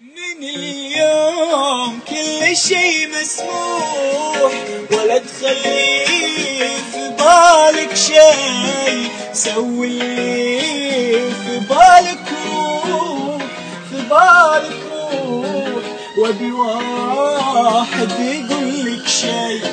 من اليوم كل شي مسموح ولا تخلي في بالك شي. سوي في بالك روح في بالك روح. وابي واحد يقول لك شي.